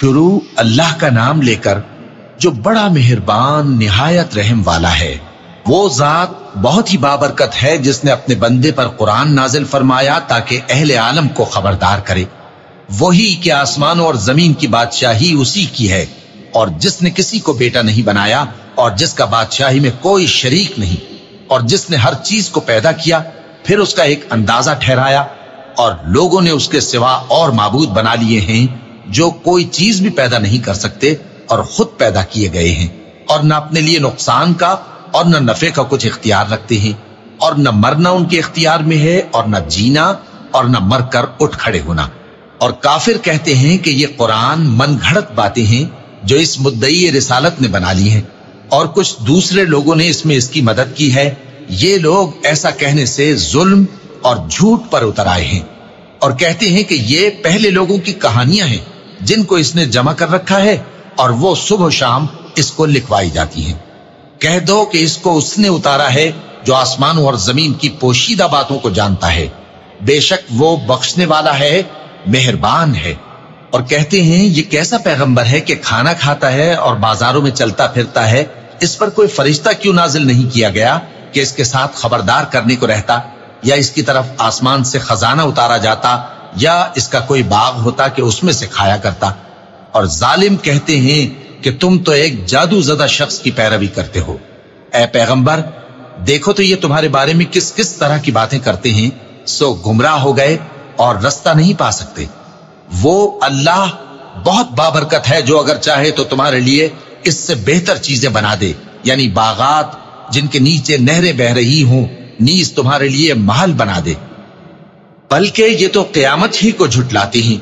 شروع اللہ کا نام لے کر جو بڑا مہربان، نہایت رحم والا ہے۔ وہ ذات بہت ہی بابرکت ہے جس نے اپنے بندے پر قرآن نازل فرمایا تاکہ اہل عالم کو خبردار کرے۔ وہی کہ آسمانوں اور زمین کی بادشاہی اسی کی ہے۔ اور جس نے کسی کو بیٹا نہیں بنایا، اور جس کا بادشاہی میں کوئی شریک نہیں، اور جس نے ہر چیز کو پیدا کیا، پھر اس کا ایک اندازہ ٹھہرایا۔ اور لوگوں نے اس کے سوا اور معبود بنا لیے ہیں۔ جو کوئی چیز بھی پیدا نہیں کر سکتے اور خود پیدا کیے گئے ہیں اور نہ اپنے لیے نقصان کا اور نہ نفع کا کچھ اختیار رکھتے ہیں اور نہ مرنا ان کے اختیار میں ہے اور نہ جینا اور نہ مر کر اٹھ کھڑے ہونا۔ اور کافر کہتے ہیں کہ یہ قرآن من گھڑت باتیں ہیں جو اس مدعی رسالت نے بنا لی ہیں۔ اور کچھ دوسرے لوگوں نے اس میں اس کی مدد کی ہے۔ یہ لوگ ایسا کہنے سے ظلم اور جھوٹ پر اتر آئے ہیں۔ اور کہتے ہیں کہ یہ پہلے لوگوں کی کہانیاں ہیں۔ جن کو اس نے جمع کر رکھا ہے اور وہ صبح و شام اس کو لکھوائی جاتی ہیں۔ کہہ دو کہ اس کو اس نے اتارا ہے جو آسمانوں اور زمین کی پوشیدہ باتوں کو جانتا ہے۔ بے شک وہ بخشنے والا ہے، مہربان ہے۔ اور کہتے ہیں، یہ کیسا پیغمبر ہے کہ کھانا کھاتا ہے اور بازاروں میں چلتا پھرتا ہے؟ اس پر کوئی فرشتہ کیوں نازل نہیں کیا گیا کہ اس کے ساتھ خبردار کرنے کو رہتا یا اس کی طرف آسمان سے خزانہ اتارا جاتا یا اس کا کوئی باغ ہوتا کہ اس میں سے کھایا کرتا۔ اور ظالم کہتے ہیں کہ تم تو ایک جادو زدہ شخص کی پیروی کرتے ہو۔ اے پیغمبر، دیکھو تو یہ تمہارے بارے میں کس کس طرح کی باتیں کرتے ہیں، سو گمراہ ہو گئے اور رستہ نہیں پا سکتے۔ وہ اللہ بہت بابرکت ہے جو اگر چاہے تو تمہارے لیے اس سے بہتر چیزیں بنا دے۔ یعنی باغات جن کے نیچے نہریں بہ رہی ہوں، نیز تمہارے لیے محل بنا دے۔ بلکہ یہ تو قیامت ہی کو جھٹلاتی ہیں۔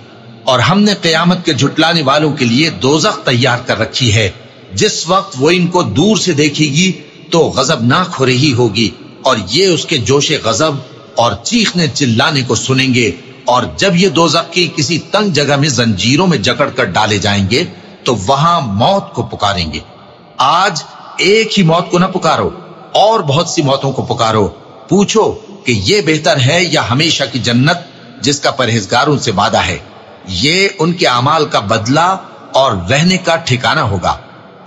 اور ہم نے قیامت کے جھٹلانے والوں کے لیے دوزخ تیار کر رکھی ہے۔ جس وقت وہ ان کو دور سے دیکھے گی تو غزب ناک ہو رہی ہوگی۔ اور یہ اس کے جوش غزب اور چیخنے چلانے کو سنیں گے۔ اور جب یہ دوزخ کی کسی تنگ جگہ میں زنجیروں میں جکڑ کر ڈالے جائیں گے تو وہاں موت کو پکاریں گے۔ آج ایک ہی موت کو نہ پکارو، اور بہت سی موتوں کو پکارو۔ پوچھو کہ یہ بہتر ہے یا ہمیشہ کی جنت جس کا پرہیزگاروں سے وعدہ ہے۔ یہ ان کے اعمال کا بدلہ اور رہنے کا ٹھکانہ ہوگا۔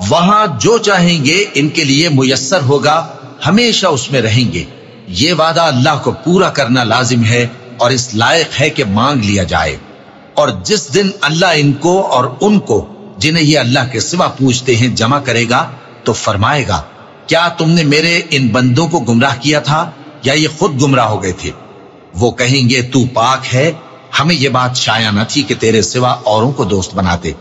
وہاں جو چاہیں گے ان کے لیے میسر ہوگا۔ ہمیشہ اس میں رہیں گے۔ یہ وعدہ اللہ کو پورا کرنا لازم ہے اور اس لائق ہے کہ مانگ لیا جائے۔ اور جس دن اللہ ان کو اور ان کو جنہیں یہ اللہ کے سوا پوچھتے ہیں جمع کرے گا تو فرمائے گا، کیا تم نے میرے ان بندوں کو گمراہ کیا تھا؟ یا یہ خود گمراہ ہو گئے تھے؟ وہ کہیں گے، تو پاک ہے، ہمیں یہ بات شایا نہ تھی کہ تیرے سوا اوروں کو دوست بناتے۔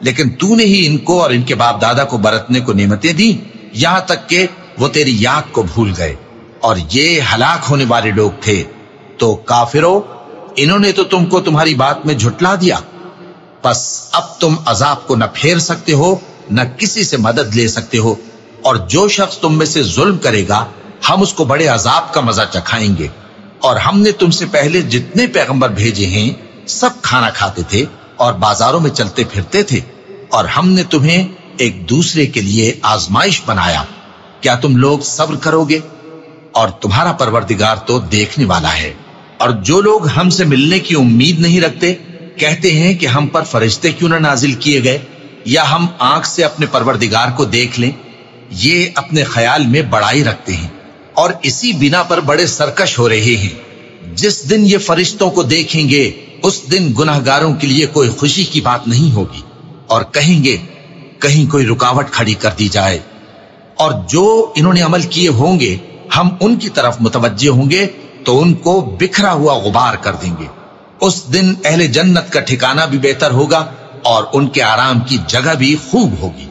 لیکن تو نے ہی ان کو اور ان کے باپ دادا کو برتنے کو نعمتیں دی یہاں تک کہ وہ تیری یاد کو بھول گئے۔ اور یہ ہلاک ہونے والے لوگ تھے۔ تو کافرو، انہوں نے تو تم کو تمہاری بات میں جھٹلا دیا۔ بس اب تم عذاب کو نہ پھیر سکتے ہو، نہ کسی سے مدد لے سکتے ہو۔ اور جو شخص تم میں سے ظلم کرے گا ہم اس کو بڑے عذاب کا مزہ چکھائیں گے۔ اور ہم نے تم سے پہلے جتنے پیغمبر بھیجے ہیں، سب کھانا کھاتے تھے اور بازاروں میں چلتے پھرتے تھے۔ اور ہم نے تمہیں ایک دوسرے کے لیے آزمائش بنایا۔ کیا تم لوگ صبر کرو گے؟ اور تمہارا پروردگار تو دیکھنے والا ہے۔ اور جو لوگ ہم سے ملنے کی امید نہیں رکھتے، کہتے ہیں کہ ہم پر فرشتے کیوں نہ نازل کیے گئے؟ یا ہم آنکھ سے اپنے پروردگار کو دیکھ لیں؟ یہ اپنے خیال میں بڑائی رکھتے ہیں۔ اور اسی بنا پر بڑے سرکش ہو رہے ہیں۔ جس دن یہ فرشتوں کو دیکھیں گے، اس دن گناہ گاروں کے لیے کوئی خوشی کی بات نہیں ہوگی۔ اور کہیں گے، کہیں کوئی رکاوٹ کھڑی کر دی جائے۔ اور جو انہوں نے عمل کیے ہوں گے، ہم ان کی طرف متوجہ ہوں گے، تو ان کو بکھرا ہوا غبار کر دیں گے۔ اس دن اہل جنت کا ٹھکانہ بھی بہتر ہوگا اور ان کے آرام کی جگہ بھی خوب ہوگی۔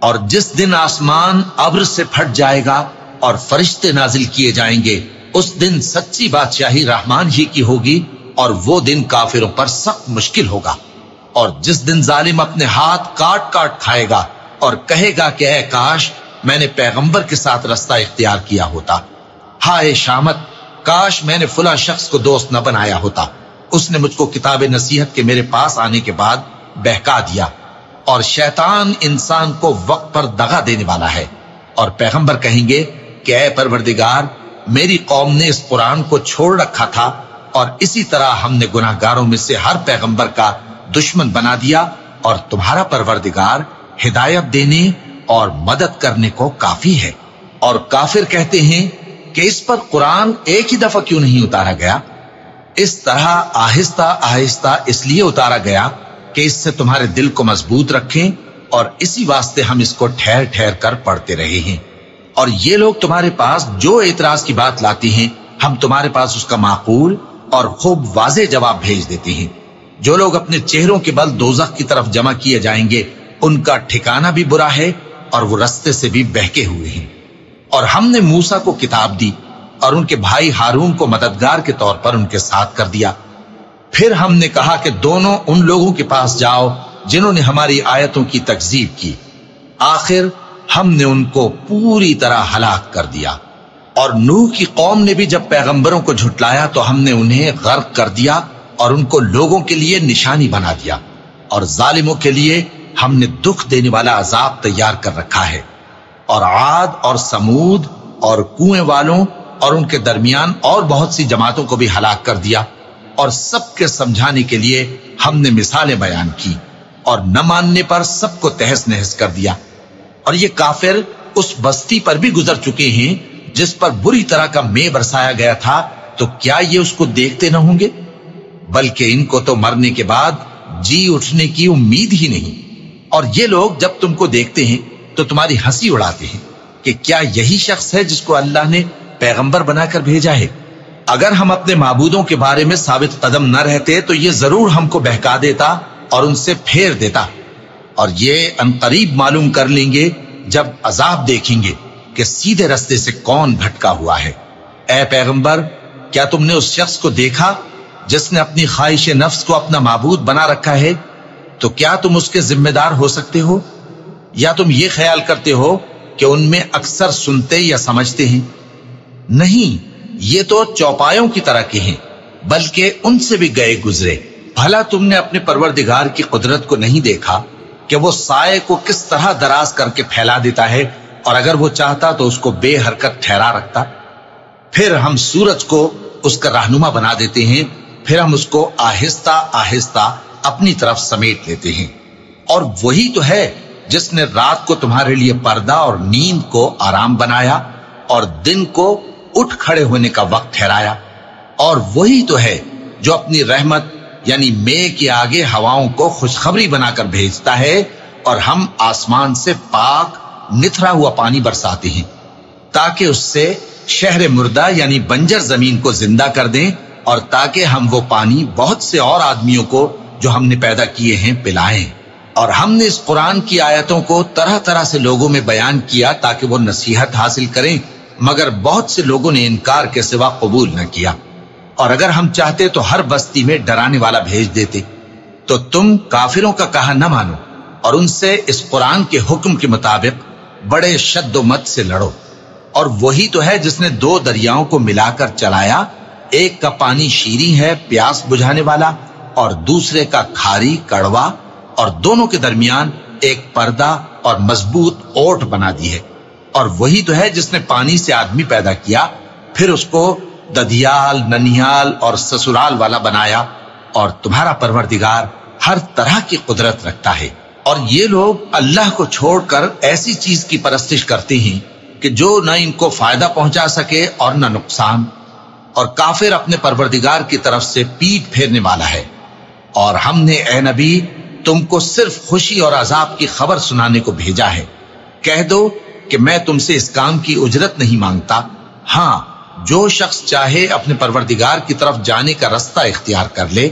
اور جس دن آسمان ابر سے پھٹ جائے گا اور فرشتے نازل کیے جائیں گے، اس دن سچی بادشاہی رحمان ہی کی ہوگی اور وہ دن کافروں پر سخت مشکل ہوگا۔ اور جس دن ظالم اپنے ہاتھ کاٹ کاٹ کھائے گا اور کہے گا کہ اے کاش، میں نے پیغمبر کے ساتھ رستہ اختیار کیا ہوتا۔ ہائے شامت، کاش میں نے فلا شخص کو دوست نہ بنایا ہوتا۔ اس نے مجھ کو کتاب نصیحت کے میرے پاس آنے کے بعد بہکا دیا۔ اور شیطان انسان کو وقت پر دغا دینے والا ہے۔ اور پیغمبر کہیں گے کہ اے پروردگار، میری قوم نے اس قرآن کو چھوڑ رکھا تھا اور اسی طرح ہم نے گناہ گاروں میں سے ہر پیغمبر کا دشمن بنا دیا اور تمہارا پروردگار ہدایت دینے اور مدد کرنے کو کافی ہے۔ اور کافر کہتے ہیں کہ اس پر قرآن ایک ہی دفعہ کیوں نہیں اتارا گیا؟ اس طرح آہستہ آہستہ اس لیے اتارا گیا کہ اس سے تمہارے دل کو مضبوط رکھیں اور اسی واسطے ہم اس کو ٹھہر ٹھہر کر پڑھتے رہے ہیں۔ اور یہ لوگ تمہارے پاس جو اعتراض کی بات لاتی ہیں، ہم تمہارے پاس اس کا معقول اور خوب واضح جواب بھیج دیتے ہیں۔ جو لوگ اپنے چہروں کے بل دوزخ کی طرف جمع کیے جائیں گے، ان کا ٹھکانہ بھی برا ہے اور وہ رستے سے بھی بہکے ہوئے ہیں۔ اور ہم نے موسا کو کتاب دی اور ان کے بھائی ہارون کو مددگار کے طور پر ان کے ساتھ کر دیا۔ پھر ہم نے کہا کہ دونوں ان لوگوں کے پاس جاؤ جنہوں نے ہماری آیتوں کی تکزیب کی۔ آخر ہم نے ان کو پوری طرح ہلاک کر دیا اور نوح کی قوم نے بھی جب پیغمبروں کو جھٹلایا تو ہم نے انہیں غرق کر دیا اور ان کو لوگوں کے لیے نشانی بنا دیا اور ظالموں کے لیے ہم نے دکھ دینے والا عذاب تیار کر رکھا ہے اور عاد اور سمود اور کنویں والوں اور ان کے درمیان اور بہت سی جماعتوں کو بھی ہلاک کر دیا اور سب کے سمجھانے کے لیے ہم نے مثالیں بیان کی اور نہ ماننے پر سب کو تہس نہس کر دیا۔ اور یہ کافر اس بستی پر بھی گزر چکے ہیں جس پر بری طرح کا میں برسایا گیا تھا، تو کیا یہ اس کو دیکھتے نہ ہوں گے؟ بلکہ ان کو تو مرنے کے بعد جی اٹھنے کی امید ہی نہیں۔ اور یہ لوگ جب تم کو دیکھتے ہیں، تو تمہاری ہنسی اڑاتے ہیں کہ کیا یہی شخص ہے جس کو اللہ نے پیغمبر بنا کر بھیجا ہے۔ اگر ہم اپنے معبودوں کے بارے میں ثابت قدم نہ رہتے، تو یہ ضرور ہم کو بہکا دیتا اور ان سے پھیر دیتا۔ اور یہ انقریب معلوم کر لیں گے جب عذاب دیکھیں گے کہ سیدھے رستے سے کون بھٹکا ہوا ہے۔ اے پیغمبر، کیا تم نے اس شخص کو دیکھا جس نے اپنی خواہش نفس کو اپنا معبود بنا رکھا ہے؟ تو کیا تم اس کے ذمہ دار ہو سکتے ہو؟ یا تم یہ خیال کرتے ہو کہ ان میں اکثر سنتے یا سمجھتے ہیں؟ نہیں، یہ تو چوپایوں کی طرح کے ہیں، بلکہ ان سے بھی گئے گزرے۔ بھلا تم نے اپنے پروردگار کی قدرت کو نہیں دیکھا۔ کہ وہ سائے کو کس طرح دراز کر کے پھیلا دیتا ہے اور اگر وہ چاہتا تو اس کو بے حرکت ٹھہرا رکھتا۔ پھر ہم سورج کو اس کا رہنما بنا دیتے ہیں، پھر ہم اس کو آہستہ آہستہ اپنی طرف سمیٹ لیتے ہیں۔ اور وہی تو ہے جس نے رات کو تمہارے لیے پردہ اور نیند کو آرام بنایا اور دن کو اٹھ کھڑے ہونے کا وقت ٹھہرایا۔ اور وہی تو ہے جو اپنی رحمت یعنی مے کے آگے ہواؤں کو خوشخبری بنا کر بھیجتا ہے اور ہم آسمان سے پاک نتھرا ہوا پانی برساتے ہیں تاکہ اس سے شہر مردہ یعنی بنجر زمین کو زندہ کر دیں اور تاکہ ہم وہ پانی بہت سے اور آدمیوں کو جو ہم نے پیدا کیے ہیں پلائیں اور ہم نے اس قرآن کی آیتوں کو طرح طرح سے لوگوں میں بیان کیا تاکہ وہ نصیحت حاصل کریں مگر بہت سے لوگوں نے انکار کے سوا قبول نہ کیا۔ اور اگر ہم چاہتے تو ہر بستی میں ڈرانے والا بھیج دیتے، تو تم کافروں کا کہا نہ مانو اور ان سے اس قرآن کے حکم کے مطابق بڑے شد و مت سے لڑو۔ اور وہی تو ہے جس نے دو دریاؤں کو ملا کر چلایا، ایک کا پانی شیری ہے پیاس بجھانے والا اور دوسرے کا کھاری کڑوا، اور دونوں کے درمیان ایک پردہ اور مضبوط اوٹ بنا دی ہے۔ اور وہی تو ہے جس نے پانی سے آدمی پیدا کیا، پھر اس کو ددیال، ننیال اور سسرال والا بنایا اور تمہارا پروردگار ہر طرح کی قدرت رکھتا ہے۔ اور یہ لوگ اللہ کو چھوڑ کر ایسی چیز کی پرستش کرتے ہیں کہ جو نہ ان کو فائدہ پہنچا سکے اور نہ نقصان۔ اور کافر اپنے پروردگار کی طرف سے پیٹ پھیرنے والا ہے۔ اور ہم نے اے نبی، تم کو صرف خوشی اور عذاب کی خبر سنانے کو بھیجا ہے۔ کہہ دو کہ میں تم سے اس کام کی اجرت نہیں مانگتا۔ ہاں جو شخص چاہے اپنے پروردگار کی طرف جانے کا رستہ اختیار کر لے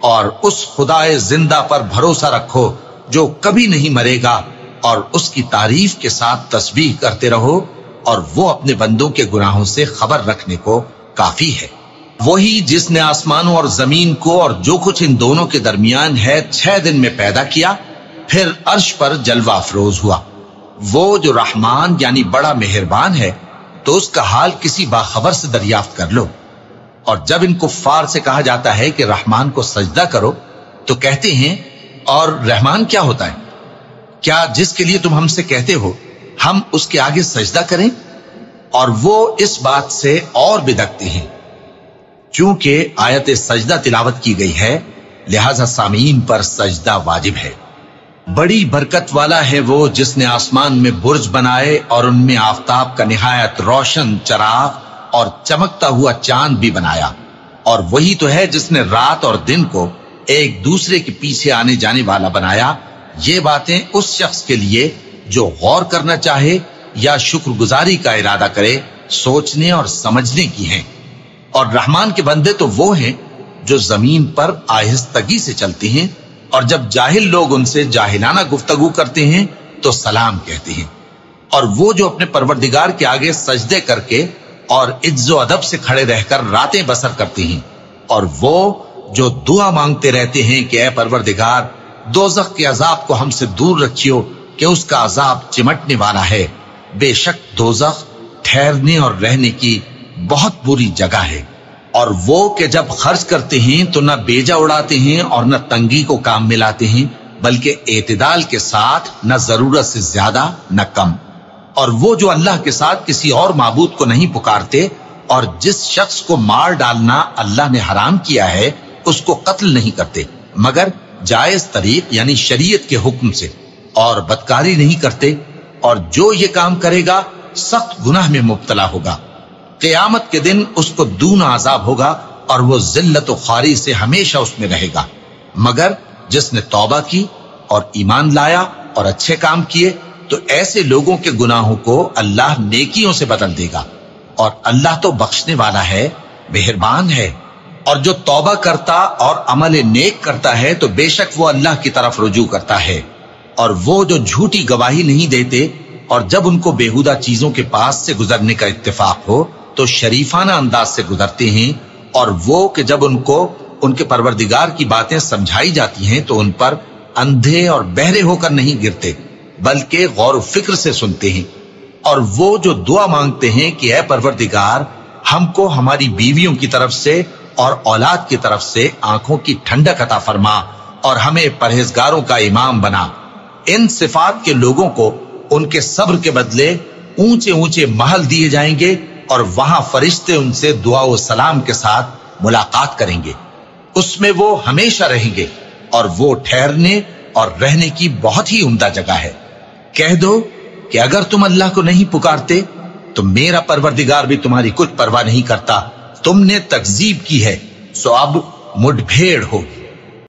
اور اس خدا زندہ پر بھروسہ رکھو جو کبھی نہیں مرے گا اور اس کی تعریف کے ساتھ تسبیح کرتے رہو اور وہ اپنے بندوں کے گناہوں سے خبر رکھنے کو کافی ہے۔ وہی جس نے آسمانوں اور زمین کو اور جو کچھ ان دونوں کے درمیان ہے چھ دن میں پیدا کیا، پھر عرش پر جلوہ افروز ہوا۔ وہ جو رحمان یعنی بڑا مہربان ہے تو اس کا حال کسی باخبر سے دریافت کر لو۔ اور جب ان کو فار سے کہا جاتا ہے کہ رحمان کو سجدہ کرو، تو کہتے ہیں، اور رحمان کیا ہوتا ہے؟ کیا جس کے لیے تم ہم سے کہتے ہو، ہم اس کے آگے سجدہ کریں؟ اور وہ اس بات سے اور بدکتے ہیں۔ چونکہ آیت سجدہ تلاوت کی گئی ہے، لہذا سامعین پر سجدہ واجب ہے۔ بڑی برکت والا ہے وہ جس نے آسمان میں برج بنائے اور ان میں آفتاب کا نہایت روشن، چراغ اور چمکتا ہوا چاند بھی بنایا۔ اور وہی تو ہے جس نے رات اور دن کو ایک دوسرے کے پیچھے آنے جانے والا بنایا۔ یہ باتیں اس شخص کے لیے جو غور کرنا چاہے یا شکر گزاری کا ارادہ کرے، سوچنے اور سمجھنے کی ہیں۔ اور رحمان کے بندے تو وہ ہیں جو زمین پر آہستگی سے چلتے ہیں اور جب جاہل لوگ ان سے جاہلانہ گفتگو کرتے ہیں تو سلام کہتے ہیں۔ اور وہ جو اپنے پروردگار کے آگے سجدے کر کے اور عز و ادب سے کھڑے رہ کر راتیں بسر کرتے ہیں۔ اور وہ جو دعا مانگتے رہتے ہیں کہ اے پروردگار، دوزخ کے عذاب کو ہم سے دور رکھیو کہ اس کا عذاب چمٹنے والا ہے۔ بے شک دوزخ ٹھہرنے اور رہنے کی بہت بری جگہ ہے۔ اور وہ کہ جب خرچ کرتے ہیں تو نہ بیجا اڑاتے ہیں اور نہ تنگی کو کام ملاتے ہیں، بلکہ اعتدال کے ساتھ نہ ضرورت سے زیادہ نہ کم۔ اور وہ جو اللہ کے ساتھ کسی اور معبود کو نہیں پکارتے اور جس شخص کو مار ڈالنا اللہ نے حرام کیا ہے، اس کو قتل نہیں کرتے، مگر جائز طریق یعنی شریعت کے حکم سے۔ اور بدکاری نہیں کرتے، اور جو یہ کام کرے گا، سخت گناہ میں مبتلا ہوگا۔ قیامت کے دن اس کو دون عذاب ہوگا اور وہ ذلت و خاری سے ہمیشہ اس میں رہے گا۔ مگر جس نے توبہ کی اور ایمان لایا اور اچھے کام کیے، تو ایسے لوگوں کے گناہوں کو اللہ نیکیوں سے بدل دے گا۔ اور اللہ تو بخشنے والا ہے، مہربان ہے۔ اور جو توبہ کرتا اور عمل نیک کرتا ہے، تو بے شک وہ اللہ کی طرف رجوع کرتا ہے۔ اور وہ جو جھوٹی گواہی نہیں دیتے اور جب ان کو بےحدہ چیزوں کے پاس سے گزرنے کا اتفاق ہو تو شریفانہ انداز سے گزرتے ہیں اور وہ کہ جب ان کو ان کے پروردگار کی باتیں سمجھائی جاتی ہیں تو ان پر اندھے اور بہرے ہو کر نہیں گرتے، بلکہ غور و فکر سے سنتے ہیں۔ اور وہ جو دعا مانگتے ہیں کہ اے پروردگار، ہم کو ہماری بیویوں کی طرف سے اور اولاد کی طرف سے آنکھوں کی ٹھنڈک عطا فرما اور ہمیں پرہیزگاروں کا امام بنا۔ ان صفات کے لوگوں کو ان کے صبر کے بدلے اونچے اونچے محل دیے جائیں گے اور وہاں فرشتے ان سے دعا و سلام کے ساتھ ملاقات کریں گے۔ اس میں وہ ہمیشہ رہیں گے اور وہ ٹھہرنے اور رہنے کی بہت ہی عمدہ جگہ ہے۔ کہہ دو کہ اگر تم اللہ کو نہیں پکارتے، تو میرا پروردگار بھی تمہاری کچھ پرواہ نہیں کرتا۔ تم نے تکزیب کی ہے، سو اب مڈ بھیڑ ہوگی۔